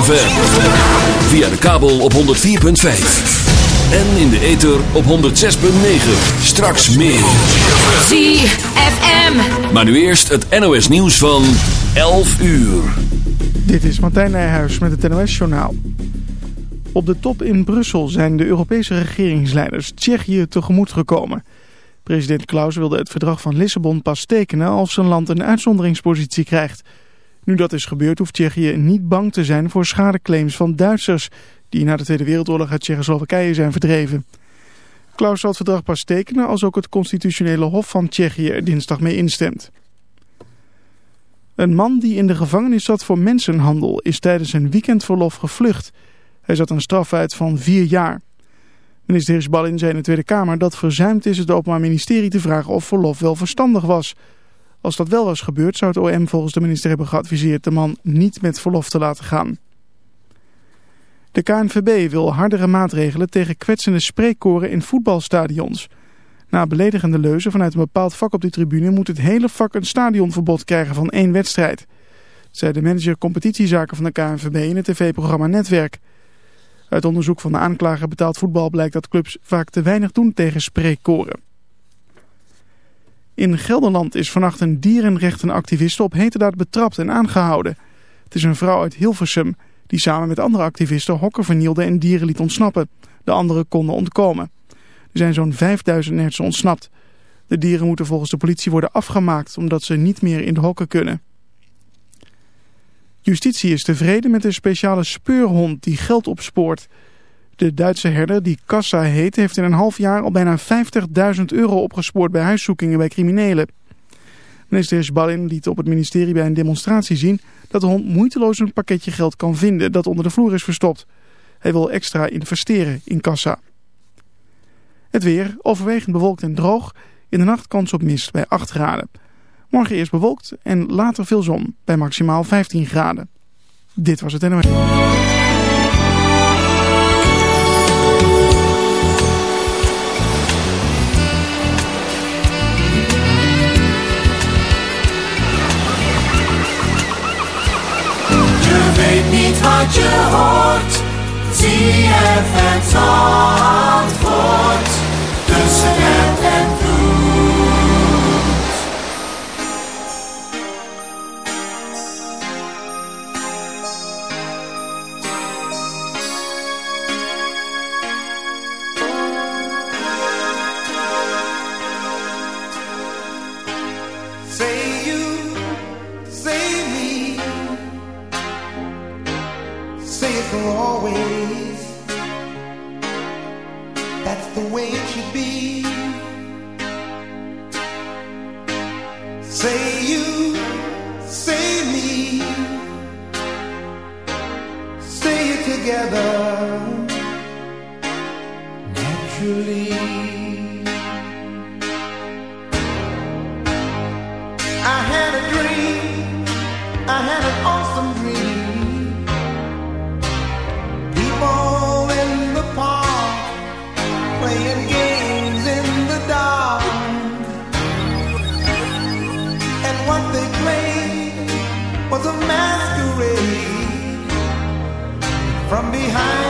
ZFM. Via de kabel op 104.5. En in de ether op 106.9. Straks meer. ZFM. Maar nu eerst het NOS nieuws van 11 uur. Dit is Martijn Nijhuis met het NOS-journaal. Op de top in Brussel zijn de Europese regeringsleiders Tsjechië tegemoet gekomen. President Klaus wilde het verdrag van Lissabon pas tekenen als zijn land een uitzonderingspositie krijgt. Nu dat is gebeurd hoeft Tsjechië niet bang te zijn voor schadeclaims van Duitsers... die na de Tweede Wereldoorlog uit Tsjechoslowakije zijn verdreven. Klaus zal het verdrag pas tekenen als ook het constitutionele hof van Tsjechië er dinsdag mee instemt. Een man die in de gevangenis zat voor mensenhandel is tijdens een weekendverlof gevlucht. Hij zat een straf uit van vier jaar. Minister Hirschballin zei in de Tweede Kamer dat verzuimd is het Openbaar Ministerie te vragen of verlof wel verstandig was. Als dat wel was gebeurd zou het OM volgens de minister hebben geadviseerd de man niet met verlof te laten gaan. De KNVB wil hardere maatregelen tegen kwetsende spreekkoren in voetbalstadions. Na beledigende leuzen vanuit een bepaald vak op de tribune moet het hele vak een stadionverbod krijgen van één wedstrijd. Zei de manager competitiezaken van de KNVB in het tv-programma Netwerk. Uit onderzoek van de aanklager betaald voetbal blijkt dat clubs vaak te weinig doen tegen spreekkoren. In Gelderland is vannacht een dierenrechtenactiviste op heterdaad betrapt en aangehouden. Het is een vrouw uit Hilversum die samen met andere activisten hokken vernielde en dieren liet ontsnappen. De anderen konden ontkomen. Er zijn zo'n 5000 nertsen ontsnapt. De dieren moeten volgens de politie worden afgemaakt omdat ze niet meer in de hokken kunnen. Justitie is tevreden met een speciale speurhond die geld opspoort. De Duitse herder, die Kassa heet, heeft in een half jaar al bijna 50.000 euro opgespoord bij huiszoekingen bij criminelen. Minister Schballin liet op het ministerie bij een demonstratie zien dat de hond moeiteloos een pakketje geld kan vinden dat onder de vloer is verstopt. Hij wil extra investeren in Kassa. Het weer, overwegend bewolkt en droog, in de nacht kans op mist bij 8 graden. Morgen eerst bewolkt en later veel zon bij maximaal 15 graden. Dit was het NOS. Wat je hoort. ZFM Zandvoort. Tussen app en vloed. Together naturally. From behind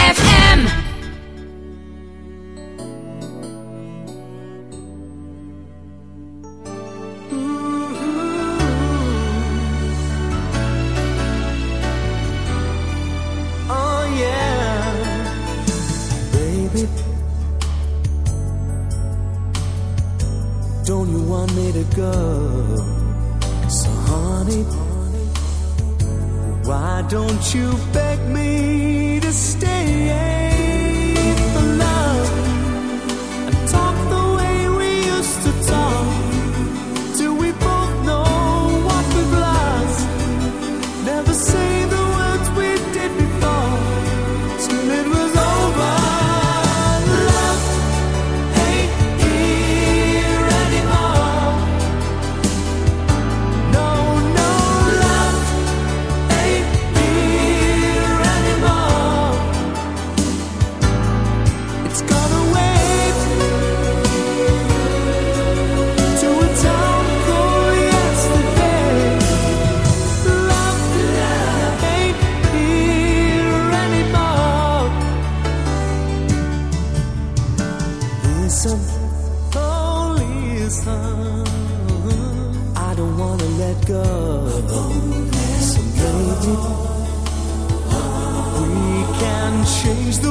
change the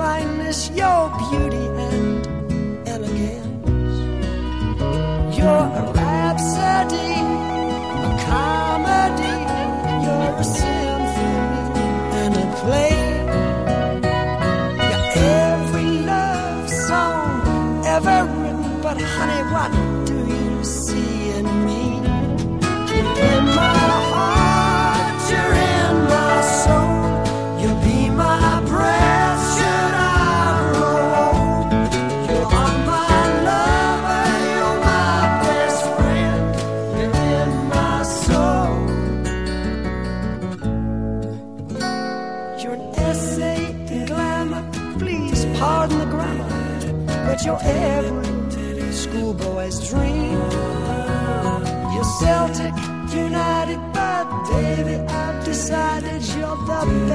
find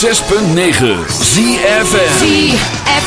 106.9 ZFM.